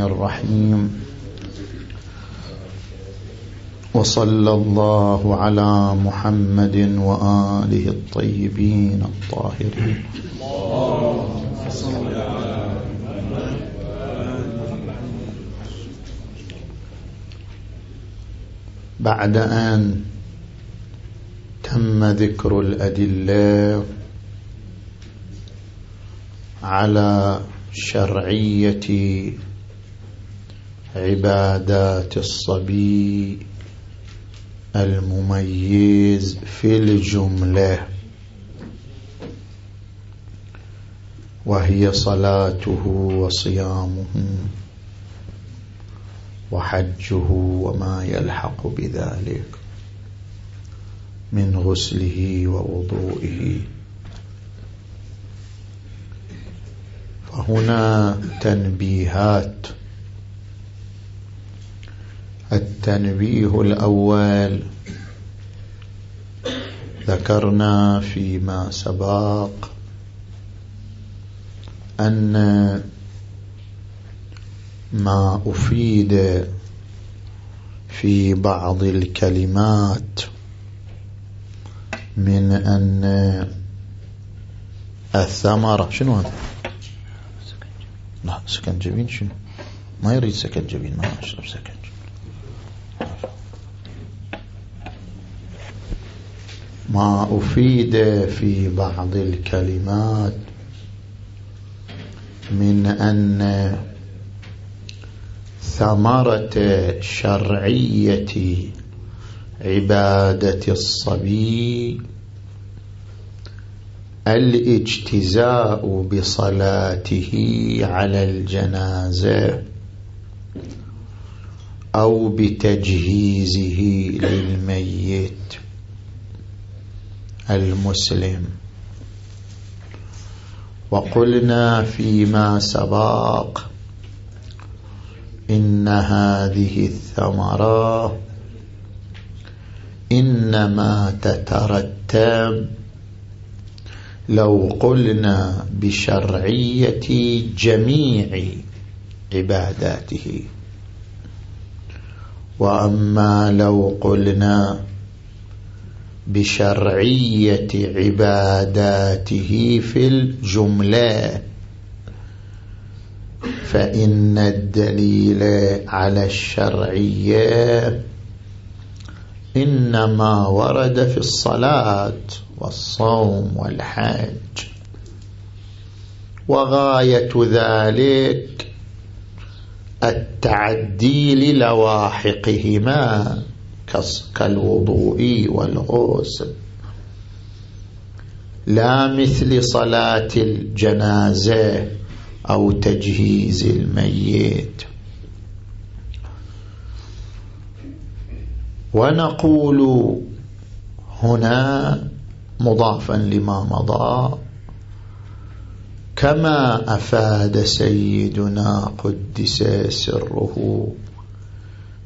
الرحمن الرحيم. وصلى الله على محمد وآله الطيبين الطاهرين. بعد أن تم ذكر الأدلة على شرعية عبادات الصبي المميز في الجملة وهي صلاته وصيامه وحجه وما يلحق بذلك من غسله ووضوئه. فهنا تنبيهات التنبيه الأول. ذكرنا فيما سبق أن ما أفيد في بعض الكلمات من أن الثمرة شنو هذا؟ لا سكنجبين شنو؟ ما يريد سكنجبين ما أشرب سكنجبين ما أفيد في بعض الكلمات من أن ثمرة شرعية عبادة الصبي الاجتزاء بصلاته على الجنازة أو بتجهيزه للميت. المسلم. وقلنا فيما سبق إن هذه الثمرة إنما تترتب. لو قلنا بشرعية جميع عباداته. وأما لو قلنا بشرعية عباداته في الجملة. فإن الدليل على الشرعية إنما ورد في الصلاة والصوم والحج. وغاية ذلك التعدي للواحقهما كالوضوء والغسل لا مثل صلاة الجنازة أو تجهيز الميت. ونقول هنا مضافا لما مضى كما أفاد سيدنا قدس سره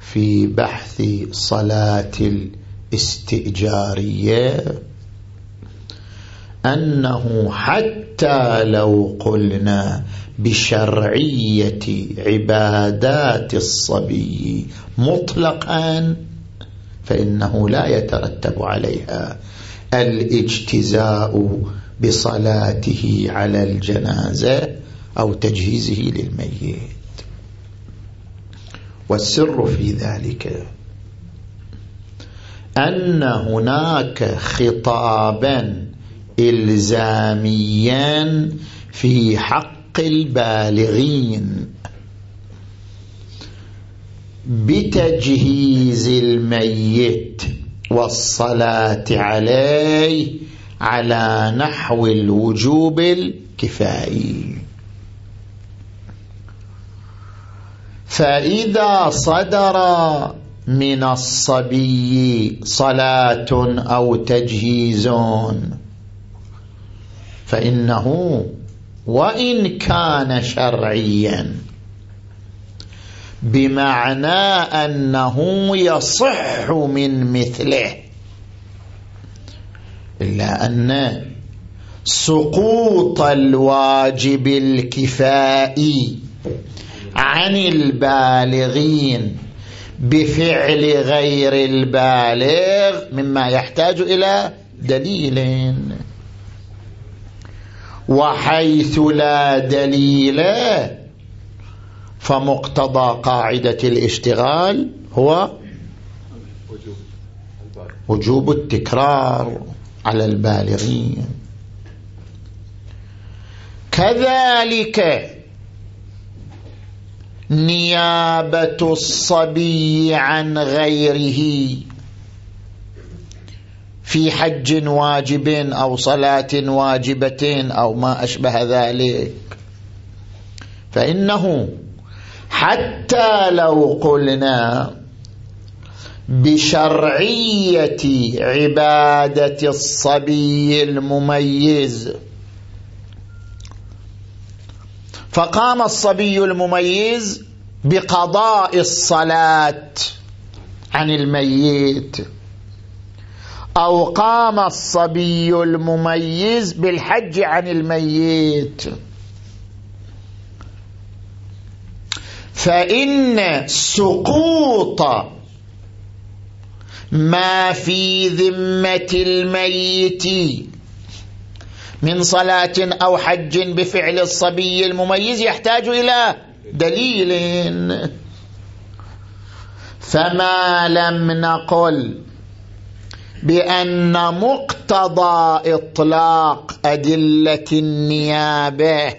في بحث صلاة الاستئجارية أنه حتى لو قلنا بشرعية عبادات الصبي مطلقا فإنه لا يترتب عليها الاجتزاء بصلاته على الجنازة أو تجهيزه للميت. والسر في ذلك. أن هناك خطابا إلزاميا في حق البالغين. بتجهيز الميت والصلاة عليه على نحو الوجوب الكفائي. فإذا صدر من الصبي صلاة أو تجهيز. فإنه وإن كان شرعيا. بمعنى أنه يصح من مثله. إلا أن سقوط الواجب الكفائي. عن البالغين بفعل غير البالغ مما يحتاج إلى دليل. وحيث لا دليل فمقتضى قاعدة الاشتغال هو وجوب التكرار على البالغين. كذلك نيابة الصبي عن غيره. في حج واجب أو صلاة واجبة أو ما أشبه ذلك. فإنه حتى لو قلنا بشرعية عبادة الصبي المميز فقام الصبي المميز بقضاء الصلاة عن الميت. أو قام الصبي المميز بالحج عن الميت. فإن سقوط ما في ذمة الميت من صلاة أو حج بفعل الصبي المميز يحتاج إلى دليل. فما لم نقل بأن مقتضى إطلاق أدلة النيابة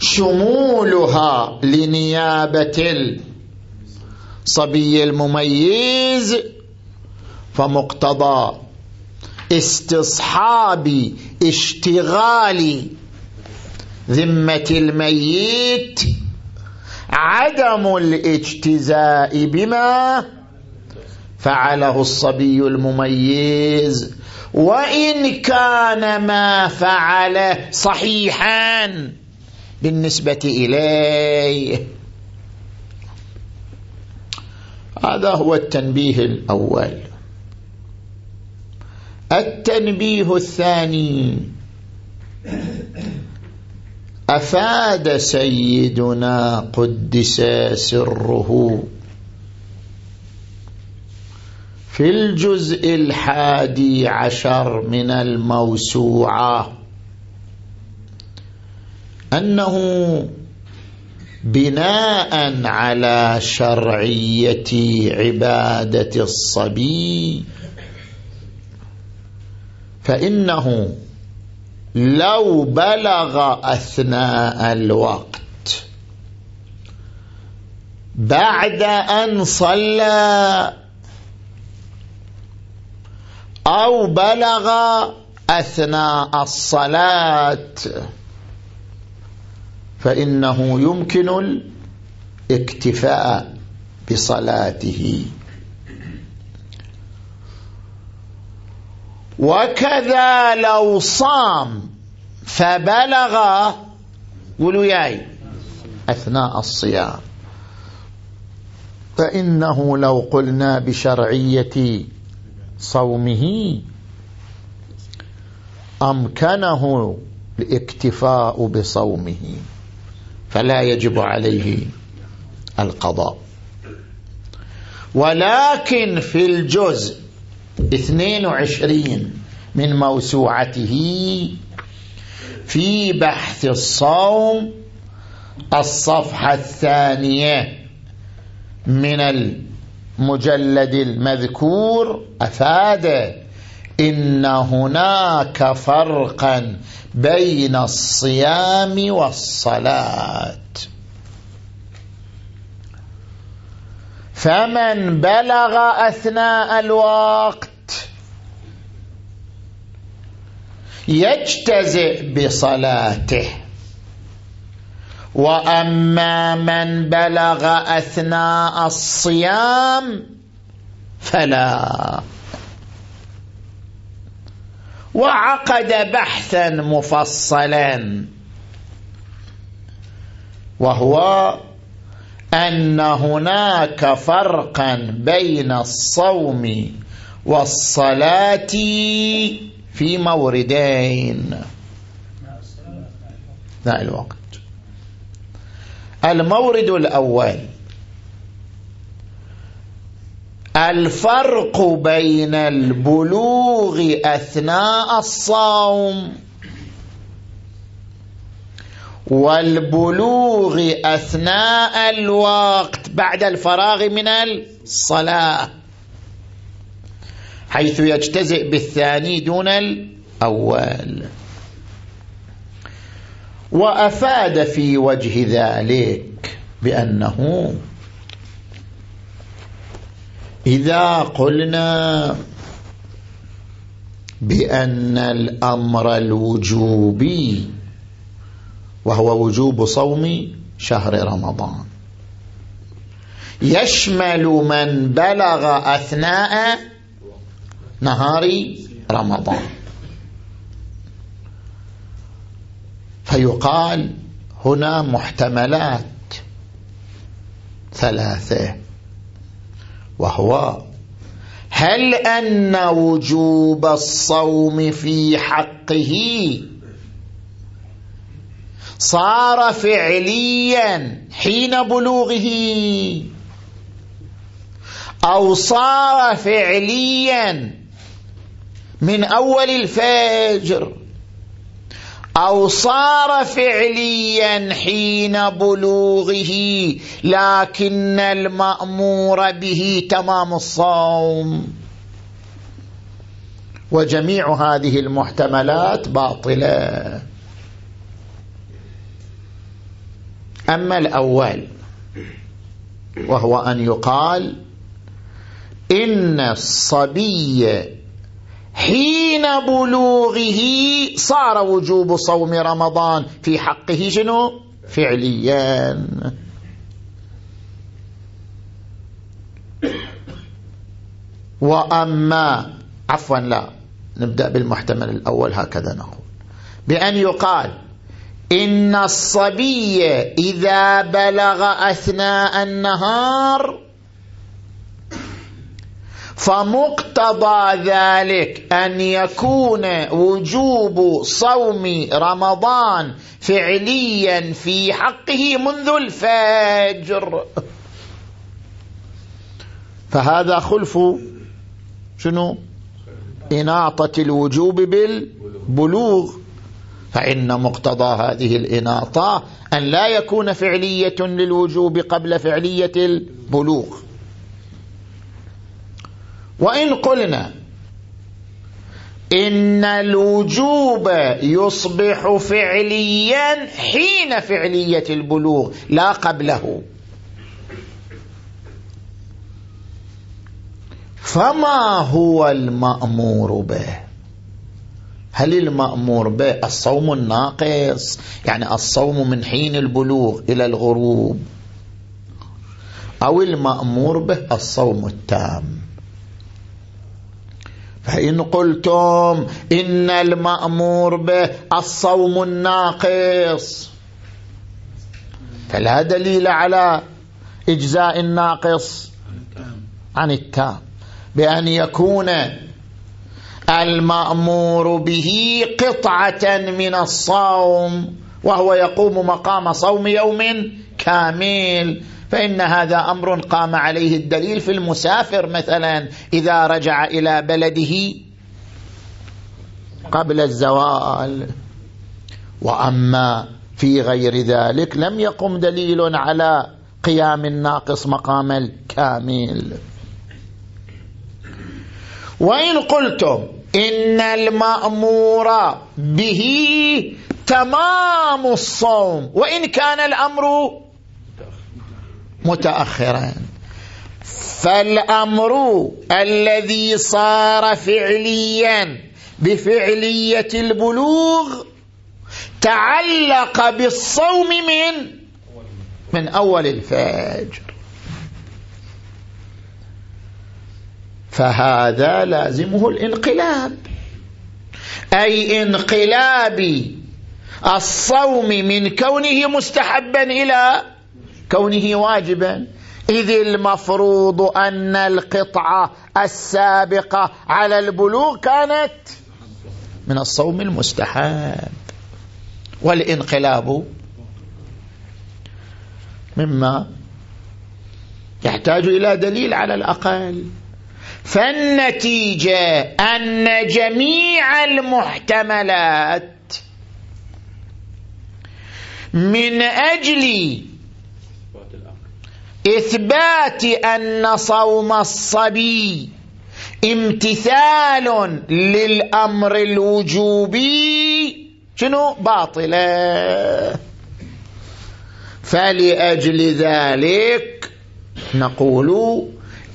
شمولها لنيابة الصبي المميز فمقتضى استصحاب اشتغال ذمة الميت عدم الاجتزاء بما فعله الصبي المميز وإن كان ما فعله صحيحا بالنسبة إليه. هذا هو التنبيه الأول. التنبيه الثاني. أفاد سيدنا قدس سره في الجزء الحادي عشر من الموسوعة أنه بناء على شرعية عبادة الصبي فإنه لو بلغ أثناء الوقت بعد أن صلى أو بلغ أثناء الصلاة فإنه يمكن الاكتفاء بصلاته. وكذا لو صام فبلغ قولوا ياي أثناء الصيام. فإنه لو قلنا بشرعية صومه أمكنه الاكتفاء بصومه فلا يجب عليه القضاء. ولكن في الجزء 22 من موسوعته في بحث الصوم الصفحة الثانية من المجلد المذكور. أفاد إن هناك فرقا بين الصيام والصلاة. فمن بلغ أثناء الوقت يجتزئ بصلاته. وأما من بلغ أثناء الصيام فلا. وعقد بحثا مفصلا. وهو أن هناك فرقا بين الصوم والصلاة في موردين. أثناء الوقت. المورد الأول. الفرق بين البلوغ أثناء الصوم والبلوغ أثناء الوقت. بعد الفراغ من الصلاة. حيث يجتزئ بالثاني دون الأول. وأفاد في وجه ذلك بأنه إذا قلنا بأن الأمر الوجوبي وهو وجوب صوم شهر رمضان يشمل من بلغ أثناء نهار رمضان. فيقال هنا محتملات ثلاثة وهو هل أن وجوب الصوم في حقه صار فعليا حين بلوغه أو صار فعليا من أول الفجر. أو صار فعليا حين بلوغه لكن المأمور به تمام الصوم. وجميع هذه المحتملات باطلة. أما الأول وهو أن يقال إن الصبي حين بلوغه صار وجوب صوم رمضان في حقه شنو؟ فعليا. وأما عفوا لا نبدأ بالمحتمل الأول هكذا نقول. بأن يقال إن الصبي إذا بلغ أثناء النهار فمقتضى ذلك أن يكون وجوب صوم رمضان فعليا في حقه منذ الفجر. فهذا خلف شنو؟ إناطة الوجوب بالبلوغ. فإن مقتضى هذه الإناطة أن لا يكون فعلية للوجوب قبل فعلية البلوغ. وإن قلنا إن الوجوب يصبح فعليا حين فعلية البلوغ لا قبله. فما هو المأمور به؟ هل المأمور به الصوم الناقص؟ يعني الصوم من حين البلوغ إلى الغروب. أو المأمور به الصوم التام. فإن قلتم إن المأمور به الصوم الناقص. فلا دليل على إجزاء الناقص عن التام. بأن يكون المأمور به قطعة من الصوم وهو يقوم مقام صوم يوم كامل. فإن هذا أمر قام عليه الدليل في المسافر مثلا إذا رجع إلى بلده قبل الزوال. وأما في غير ذلك لم يقم دليل على قيام الناقص مقام الكامل. وإن قلتم إن المأمور به تمام الصوم وإن كان الأمر متأخرا فالأمر الذي صار فعليا بفعلية البلوغ تعلق بالصوم من من أول الفجر. فهذا لازمه الانقلاب. أي انقلاب الصوم من كونه مستحبا إلى كونه واجبا. إذ المفروض أن القطعة السابقة على البلوغ كانت من الصوم المستحب. والانقلاب مما يحتاج إلى دليل على الأقل. فالنتيجة أن جميع المحتملات من أجل إثبات أن صوم الصبي امتثال للأمر الوجوبي شنو؟ باطلة فلأجل ذلك نقول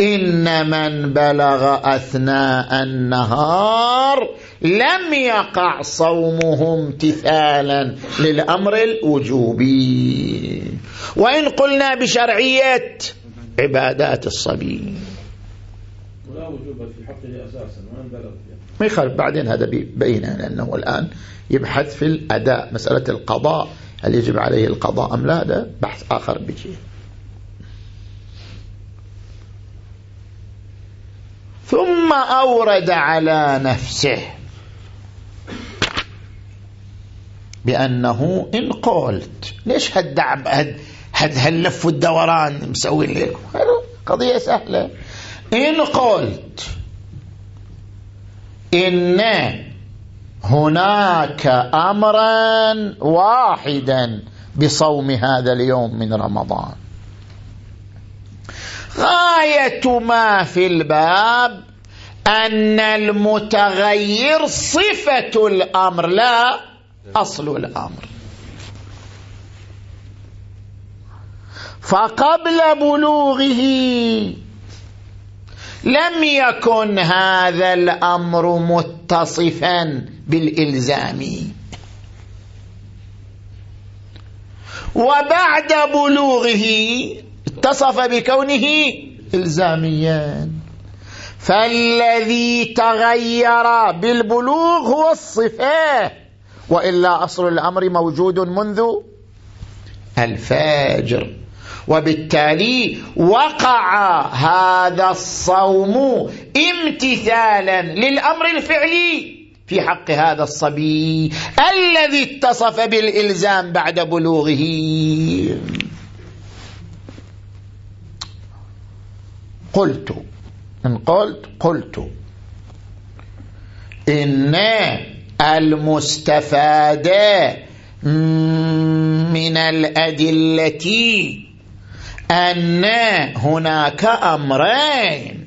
إن من بلغ أثناء النهار لم يقع صومه امتثالا للأمر الوجوبي. وإن قلنا بشرعية عبادات الصبي. ولا وجوب في حقه أساسا وإن بلغ ما يخالف بعدين هذا بينه لأنه الآن يبحث في الأداء مسألة القضاء هل يجب عليه القضاء أم لا؟ هذا بحث آخر بيجي. ثم أورد على نفسه بأنه إن قلت ليش هالدعب هد هاللف والدوران مسوي لكم قضية سهلة. إن قلت إن هناك أمرا واحدا بصوم هذا اليوم من رمضان. غاية ما في الباب أن المتغير صفة الأمر لا أصل الأمر. فقبل بلوغه لم يكن هذا الأمر متصفا بالإلزام. وبعد بلوغه اتصف بكونه إلزاميا. فالذي تغير بالبلوغ هو الصفة وإلا أصل الأمر موجود منذ الفجر. وبالتالي وقع هذا الصوم امتثالا للأمر الفعلي في حق هذا الصبي الذي اتصف بالإلزام بعد بلوغه. قلت إن قلت قلت إن المستفاد من الأدلة أن هناك أمرين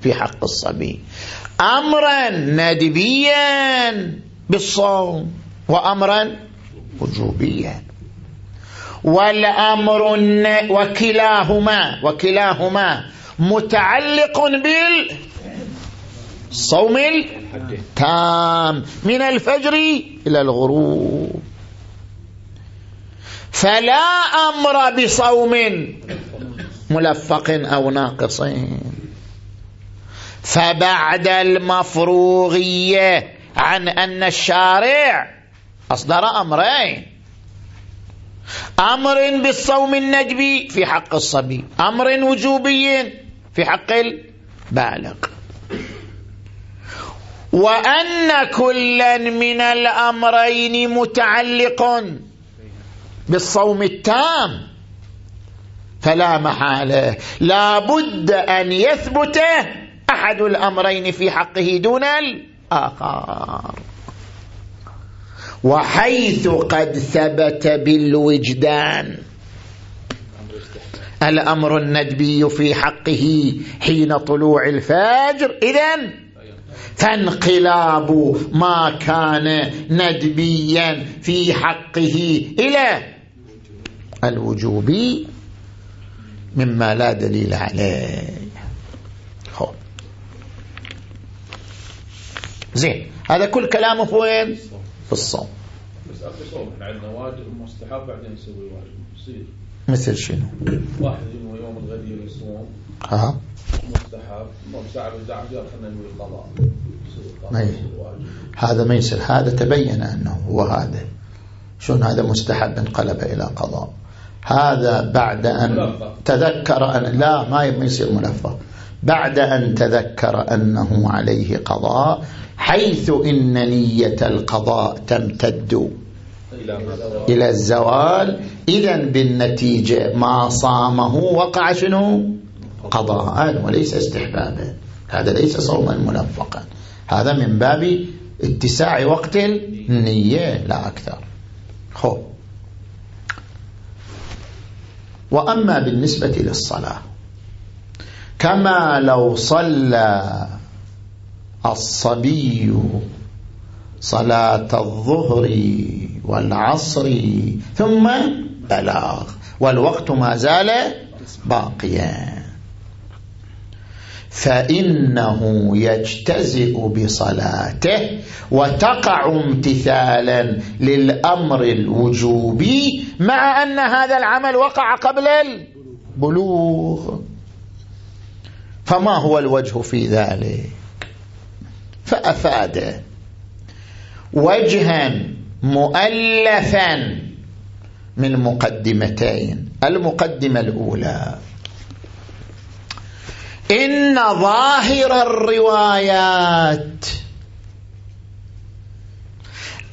في حق الصبي. أمرا ندبيا بالصوم وأمرا وجوبيا. والأمر وكلاهما وكلاهما متعلق بالصوم التام من الفجر إلى الغروب. فلا أمر بصوم ملفق أو ناقص. فبعد المفروغية عن أن الشارع أصدر أمرين. أمر بالصوم النجبي في حق الصبي أمر وجوبي في حق البالغ. وأن كلا من الأمرين متعلق بالصوم التام. فلا محالة. لا بد أن يثبت أحد الأمرين في حقه دون الآخر. وحيث قد ثبت بالوجدان. الأمر الندبي في حقه حين طلوع الفجر. إذن فانقلاب ما كان ندبيا في حقه إلى الوجوبي مما لا دليل عليه. خب. زين. هذا كل كلامه في وين؟ في الصوم. بس اخر صوم. إحنا عندنا واجب ومستحب بعدين نسوي واجب. يصير. مثل شنو؟ واحد ينوي يوم الغدير يصوم. ها؟ مستحب. ساعة بالدعم خلينا نقول القضاء هذا ما يصير. هذا تبين أنه هو هذا. شلون هذا؟ مستحب انقلب إلى قضاء. هذا بعد أن تذكر أن لا ما يصير ملفظ. بعد أن تذكر أنه عليه قضاء حيث إن نية القضاء تمتد إلى الزوال. إذا بالنتيجة ما صامه وقع شنو؟ قضاء وليس استحبابا. هذا ليس صوما ملفقا. هذا من باب اتساع وقت النية لا أكثر. خب. وأما بالنسبة للصلاة كما لو صلى الصبي صلاة الظهر والعصر ثم بلاغ والوقت ما زال باقيا. فإنه يجتزئ بصلاته وتقع امتثالا للأمر الوجوبي مع أن هذا العمل وقع قبل البلوغ. فما هو الوجه في ذلك؟ فأفاد وجها مؤلفا من مقدمتين. المقدمة الأولى إن ظاهر الروايات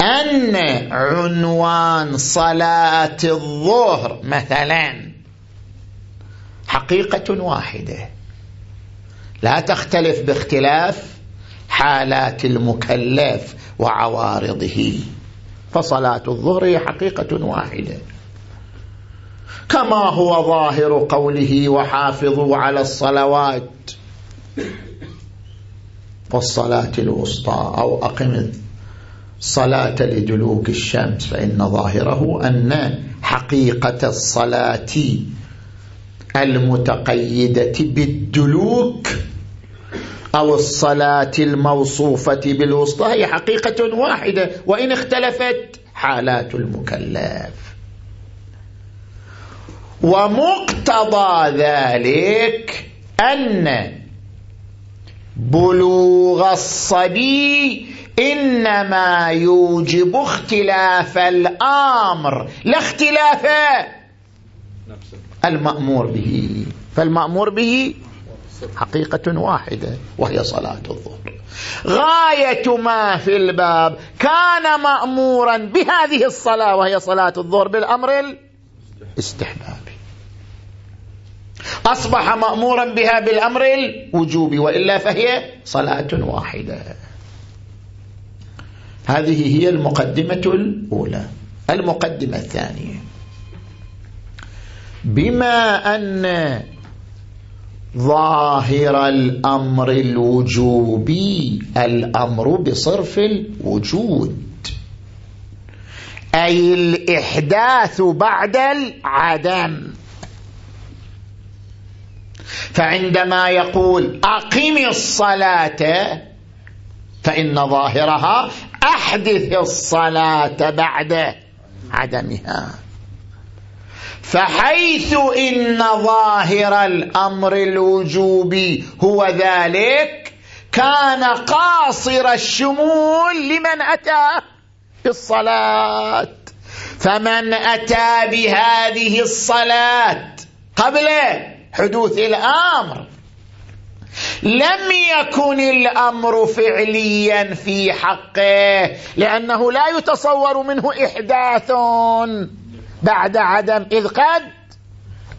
أن عنوان صلاة الظهر مثلا حقيقة واحدة. لا تختلف باختلاف حالات المكلف وعوارضه. فصلاة الظهر هي حقيقة واحدة. كما هو ظاهر قوله وحافظوا على الصلوات والصلاة الوسطى أو أقم الصلاة لدلوك الشمس فإن ظاهره أن حقيقة الصلاة المتقيدة بالدلوك أو الصلاة الموصوفة بالوسطى هي حقيقة واحدة وإن اختلفت حالات المكلف. ومقتضى ذلك أن بلوغ الصبي إنما يوجب اختلاف الأمر. لا اختلاف المأمور به. فالمأمور به حقيقة واحدة وهي صلاة الظهر. غاية ما في الباب كان مأمورا بهذه الصلاة وهي صلاة الظهر بالأمر الاستحبابي أصبح مأمورا بها بالأمر الوجوبي وإلا فهي صلاة واحدة. هذه هي المقدمة الأولى. المقدمة الثانية. بما أن ظاهر الأمر الوجوبي الأمر بصرف الوجود. أي الإحداث بعد العدم. فعندما يقول أقم الصلاة فإن ظاهرها أحدث الصلاة بعد عدمها. فحيث إن ظاهر الأمر الوجوبي هو ذلك كان قاصر الشمول لمن أتى بالصلاة. فمن أتى بهذه الصلاة قبل حدوث الأمر لم يكن الأمر فعليا في حقه لأنه لا يتصور منه إحداث بعد عدم إذ قد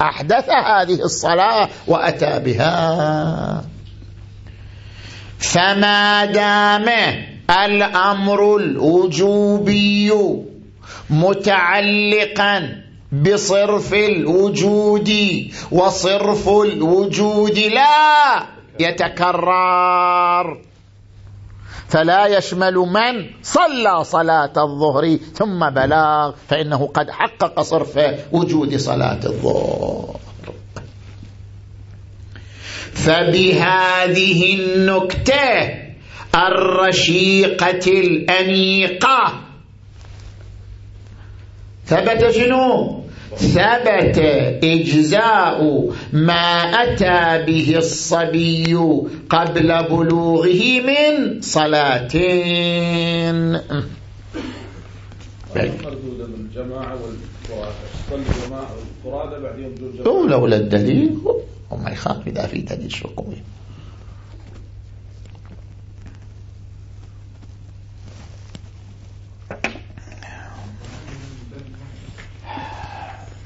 أحدث هذه الصلاة وأتى بها. فما دام الأمر الوجوبي متعلقا بصرف الوجود وصرف الوجود لا يتكرر. فلا يشمل من صلى صلاة الظهر ثم بلاغ فإنه قد حقق صرف وجود صلاة الظهر. فبهذه النكتة الرشيقة الأنيقة. ثبت شنو؟ ثبت إجزاء ما أتى به الصبي قبل بلوغه من صلاتين الجماعة لولا الدليل. وما يخاف إذا في دليل شقوي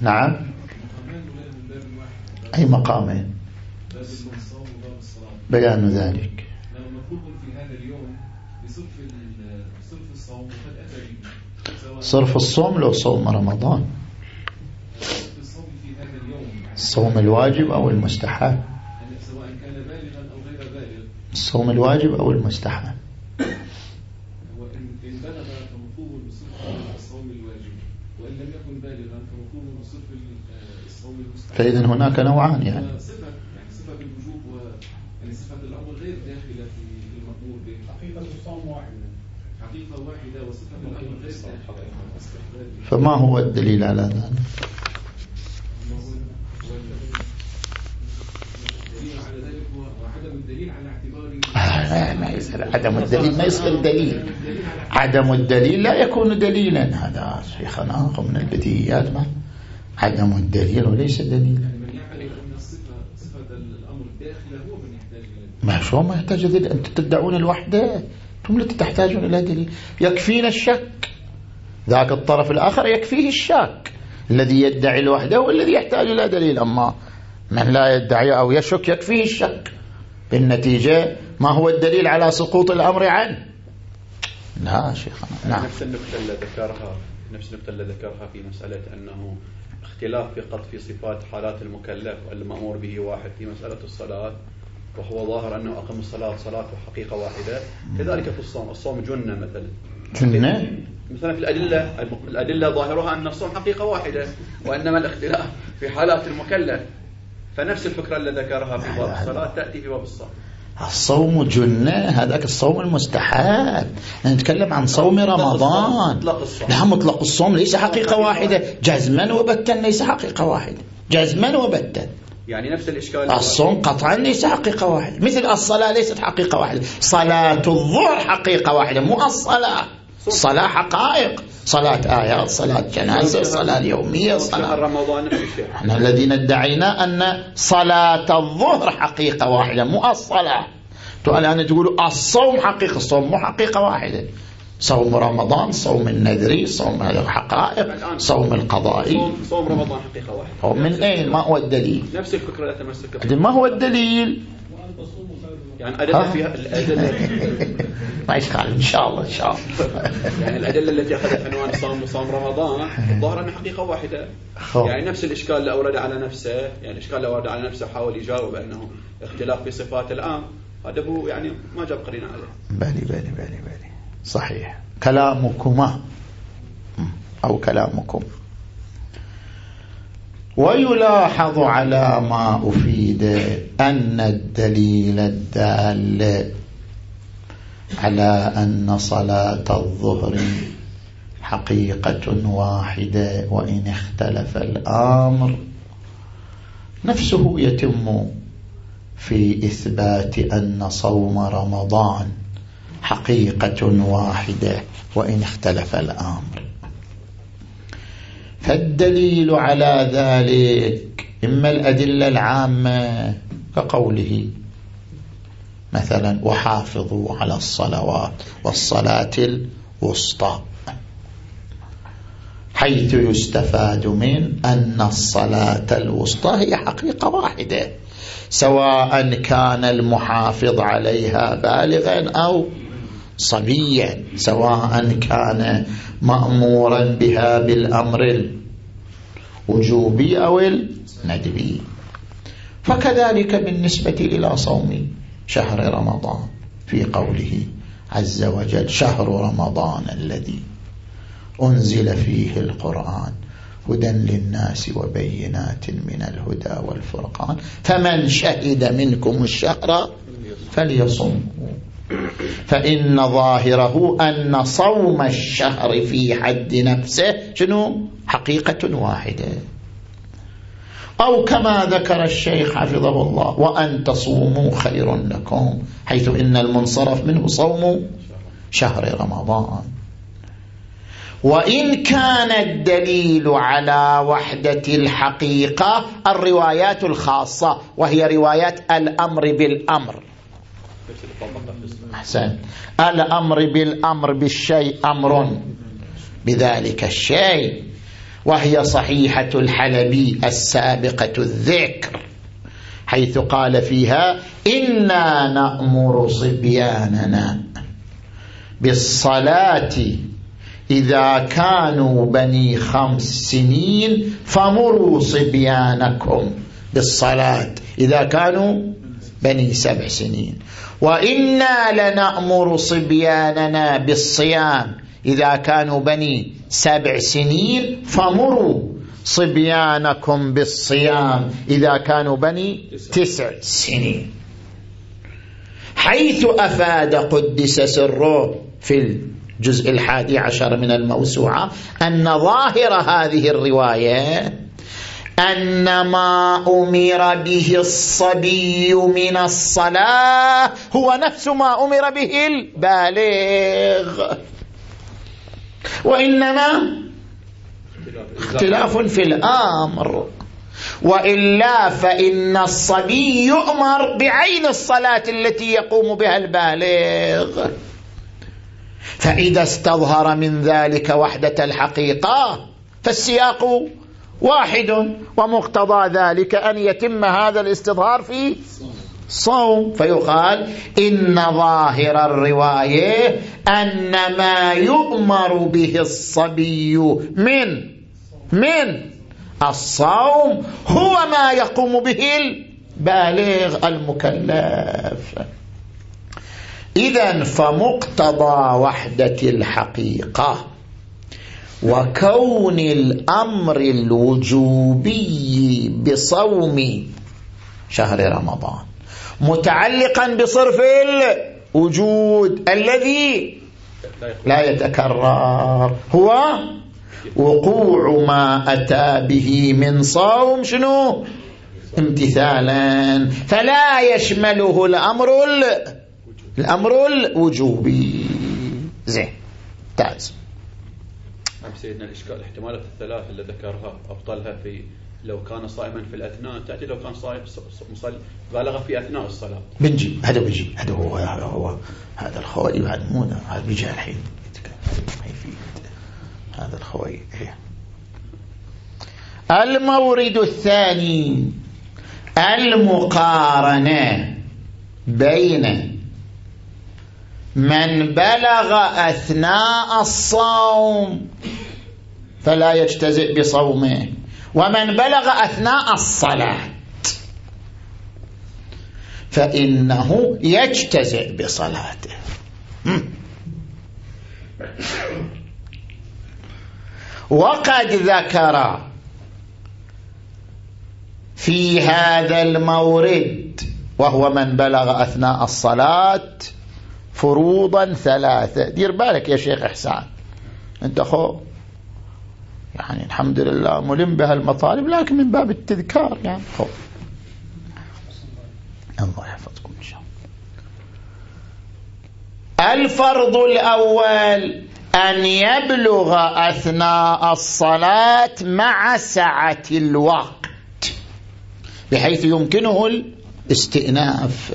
نعم. أي مقامين بيان ذلك. بصرف الصوم صرف الصوم لو صوم رمضان. الصوم الواجب أو المستحب. سواء كان بالغا أو غير بالغ الصوم الواجب أو المستحب وإن بلغ فمطلوب بصرف الصوم الواجب وإن لم يكن بالغا فمطلوب بصرف الصوم المستحب فإذا هناك نوعان يعني. صفة يعني صفة الوجوب و يعني صفة الأمر غير داخلة في حقيقة الصوم واحدة. حقيقة واحدة وصفة الأمر غير داخلة. فما هو الدليل على ذلك؟ آه ما يصير. عدم الدليل ما يصير دليل. عدم الدليل لا يكون دليلا. هذا شيخنا من البديهيات ما؟ عدم الدليل وليس دليلا ما شو ما يحتاج دليل؟ أنت تدعون الوحدة. أنتم لا تحتاجون إلى دليل. يكفينا الشك. ذاك الطرف الآخر يكفيه الشك. الذي يدعي الوحدة والذي يحتاج إلى دليل. أما من لا يدعي أو يشك يكفيه الشك. بالنتيجة ما هو الدليل على سقوط الأمر عنه لا شيخنا نعم. نفس النقطة اللي ذكرها نفس النقطة اللي ذكرها في مسألة أنه اختلاف فقط في صفات حالات المكلف المأمور به واحد في مسألة الصلاة وهو ظاهر أنه أقم الصلاة صلاة حقيقة واحدة. كذلك في الصوم الصوم جنة مثلا. جنة؟ مثلا في الأدلة الأدلة ظاهرها أن الصوم حقيقة واحدة وإنما الاختلاف في حالات المكلف. فنفس الفكرة اللي ذكرها في باب الصلاة تأتي في باب الصوم. الصوم جنة هذاك الصوم المستحب نتكلم عن صوم رمضان. لا مطلق الصوم ليس حقيقة واحدة. جزما وبتا ليس حقيقة واحدة. جزما وبتا يعني نفس الإشكال. الصوم قطعا ليس حقيقة واحدة. مثل الصلاة ليست حقيقة واحدة. صلاة الظهر حقيقة واحدة مو الصلاة. صلاة حقائق صلاة آيات صلاة جنازة صلاة يومية صلاة. رمضان إحنا الذين ادعينا أن صلاة الظهر حقيقة واحدة مو الصلاة. الآن تقولوا الصوم حقيقة الصوم مو حقيقة واحدة. صوم رمضان صوم النذري صوم الحقائق صوم. القضائي. صوم رمضان حقيقة واحدة. من أين؟ ما هو الدليل؟ نفس الفكرة لا تمسك ما هو الدليل؟ يعني أدلة فيها الأدلة ما يشغل إن شاء الله إن شاء الله. يعني الأدلة التي أخذت عنوان صوم وصوم رمضان ظهر أنها حقيقة واحدة. يعني نفس الإشكال اللي أورد على نفسه يعني الإشكال اللي أورد على نفسه حاول يجاوب أنه اختلاف في صفات الآن. هذا هو يعني ما جاب قرينة عليه. بالي بالي بالي بالي صحيح. كلامكما. أو كلامكم. ويلاحظ على ما أفيد أن الدليل الدال على أن صلاة الظهر حقيقة واحدة وإن اختلف الأمر نفسه يتم في إثبات أن صوم رمضان حقيقة واحدة وإن اختلف الأمر. فالدليل على ذلك إما الأدلة العامة كقوله. مثلا وحافظوا على الصلوات والصلاة الوسطى حيث يستفاد من أن الصلاة الوسطى هي حقيقة واحدة سواء كان المحافظ عليها بالغا أو صبيا سواء كان مأمورا بها بالأمر الوجوبي أو الندبي فكذلك بالنسبة إلى صوم شهر رمضان في قوله عز وجل شهر رمضان الذي أنزل فيه القرآن هدى للناس وبينات من الهدى والفرقان. فمن شهد منكم الشهر فليصمه فإن ظاهره أن صوم الشهر في حد نفسه شنو؟ حقيقة واحدة. أو كما ذكر الشيخ حفظه الله وأن تصوموا خير لكم حيث إن المنصرف منه صوم شهر رمضان. وإن كان الدليل على وحدة الحقيقة الروايات الخاصة وهي روايات الأمر بالأمر. أحسن. الأمر بالأمر بالشيء أمر بذلك الشيء. وهي صحيحة الحلبي السابقة الذكر حيث قال فيها إنا نأمر صبياننا بالصلاة إذا كانوا بني خمس سنين فمروا صبيانكم بالصلاة إذا كانوا بني سبع سنين. وإنا لنأمر صبياننا بالصيام. إذا كانوا بني سبع سنين فمروا صبيانكم بالصيام. إذا كانوا بني تسع سنين. حيث أفاد قدس سره في الجزء الحادي عشر من الموسوعة أن ظاهر هذه الرواية أن ما أمر به الصبي من الصلاة. هو نفس ما أمر به البالغ. وإنما اختلاف في الأمر. وإلا فإن الصبي يؤمر بعين الصلاة التي يقوم بها البالغ. فإذا استظهر من ذلك وحدة الحقيقة فالسياق واحد ومقتضى ذلك أن يتم هذا الاستظهار في صوم. فيقال إن ظاهر الرواية أن ما يؤمر به الصبي من من الصوم هو ما يقوم به البالغ المكلف. إذا فمقتضى وحدة الحقيقة وكون الأمر الوجوبي بصوم شهر رمضان. متعلقا بصرف الوجود الذي لا يتكرر. هو وقوع ما أتى به من صوم شنو؟ امتثالا. فلا يشمله الأمر الأمر الوجوبي. زين. تعز نعم سيدنا الإشكال الاحتمالات الثلاث اللي ذكرها أبطلها في لو كان صائما في الأثناء تأتي لو كان صائم مصلي بالغ في أثناء الصلاة بنجي هذا بيجي هذا هو هو هذا الخوي هذا مو هذا بيجي الحين هذا الخوي إيه. المورد الثاني المقارنة بين من بلغ أثناء الصوم فلا يجتزئ بصومه. ومن بلغ أثناء الصلاة فإنه يجتزئ بصلاته. وقد ذكر في هذا المورد وهو من بلغ أثناء الصلاة فروضا ثلاثة. دير بالك يا شيخ إحسان. أنت خو يعني الحمد لله ملم بها المطالب لكن من باب التذكار يعني. خو. الله يحفظكم إن شاء الله. الفرض الأول أن يبلغ أثناء الصلاة مع سعة الوقت بحيث يمكنه الاستئناف.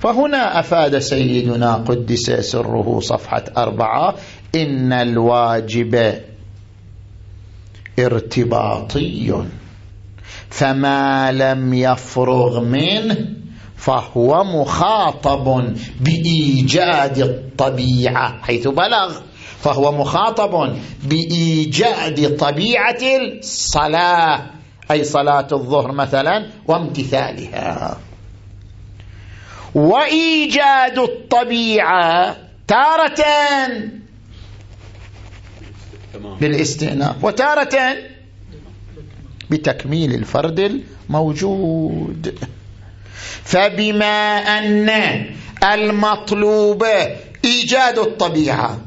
فهنا أفاد سيدنا قدس سره صفحة أربعة إن الواجب ارتباطي. فما لم يفرغ منه فهو مخاطب بإيجاد الطبيعة حيث بلغ فهو مخاطب بإيجاد طبيعة الصلاة أي صلاة الظهر مثلا وامتثالها. وإيجاد الطبيعة تارة بالاستئناف وتارة بتكميل الفرد الموجود. فبما أن المطلوب إيجاد الطبيعة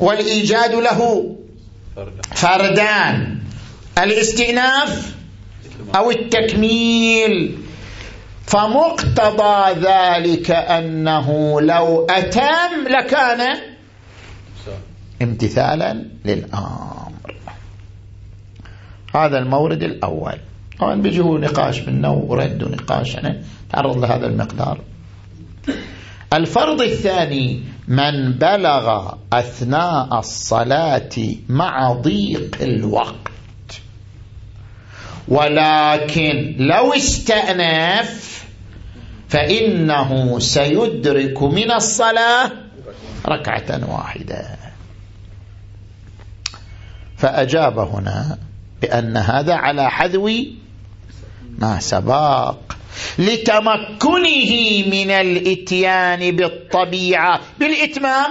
والإيجاد له فردان الاستئناف أو التكميل فمقتضى ذلك أنه لو أتم لكان امتثالا للأمر. هذا المورد الأول. طبعا بيجي هو نقاش منه ورد ونقاش يعني تعرض لهذا المقدار. الفرض الثاني من بلغ أثناء الصلاة مع ضيق الوقت. ولكن لو استأنف فإنه سيدرك من الصلاة ركعة واحدة. فأجاب هنا بأن هذا على حذو ما سبق لتمكنه من الإتيان بالطبيعة. بالإتمام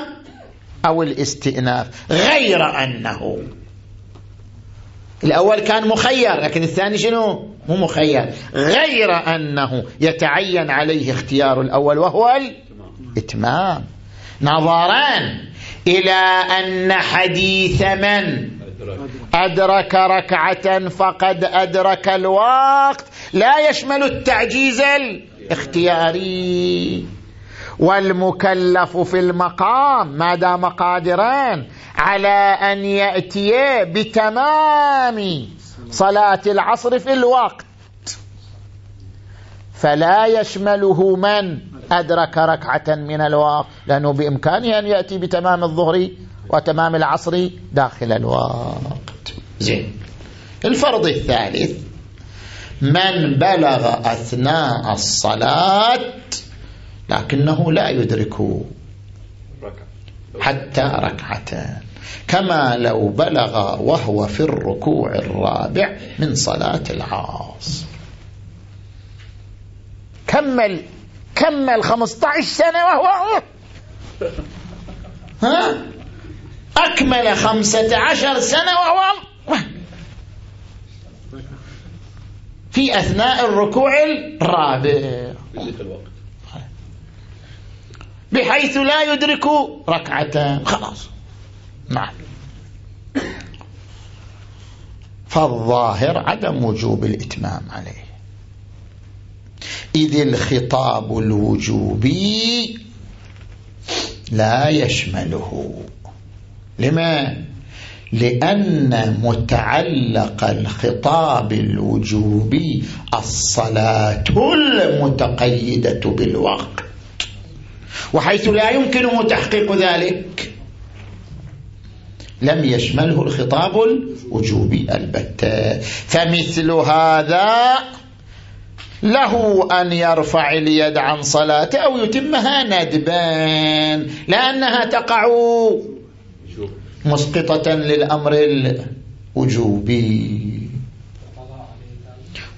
أو الاستئناف. غير أنه الأول كان مخير لكن الثاني شنو؟ مو مخير. غير أنه يتعين عليه اختيار الأول وهو الإتمام. نظرا إلى أن حديث من؟ أدرك ركعة فقد أدرك الوقت. لا يشمل التعجيز الاختياري. والمكلف في المقام. ما دام قادرا على أن يأتي بتمام صلاة العصر في الوقت. فلا يشمله من أدرك ركعة من الوقت. لأنه بإمكانه أن يأتي بتمام الظهر وتمام العصر داخل الوقت. زين. الفرض الثالث من بلغ أثناء الصلاة لكنه لا يدرك حتى ركعتين كما لو بلغ وهو في الركوع الرابع من صلاة العاصر. كمل كمل 15 سنة وهو ها؟ أكمل خمسة عشر سنة وهو في أثناء الركوع الرابع. بحيث لا يدرك ركعتان خلاص. نعم. فالظاهر عدم وجوب الإتمام عليه. إذ الخطاب الوجوبي لا يشمله. لما؟ لأن متعلق الخطاب الوجوبي الصلاة المتقيدة بالوقت. وحيث لا يمكنه تحقيق ذلك لم يشمله الخطاب الوجوبي البتة. فمثل هذا له أن يرفع اليد عن صلاته أو يتمها ندبا لأنها تقع مسقطة للأمر الوجوبي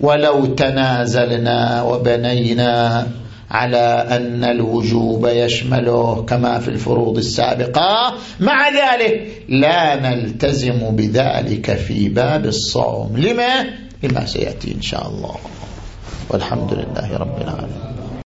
ولو تنازلنا وبنينا على أن الوجوب يشمله كما في الفروض السابقة. مع ذلك لا نلتزم بذلك في باب الصوم. لما؟ لما سيأتي إن شاء الله. والحمد لله رب العالمين.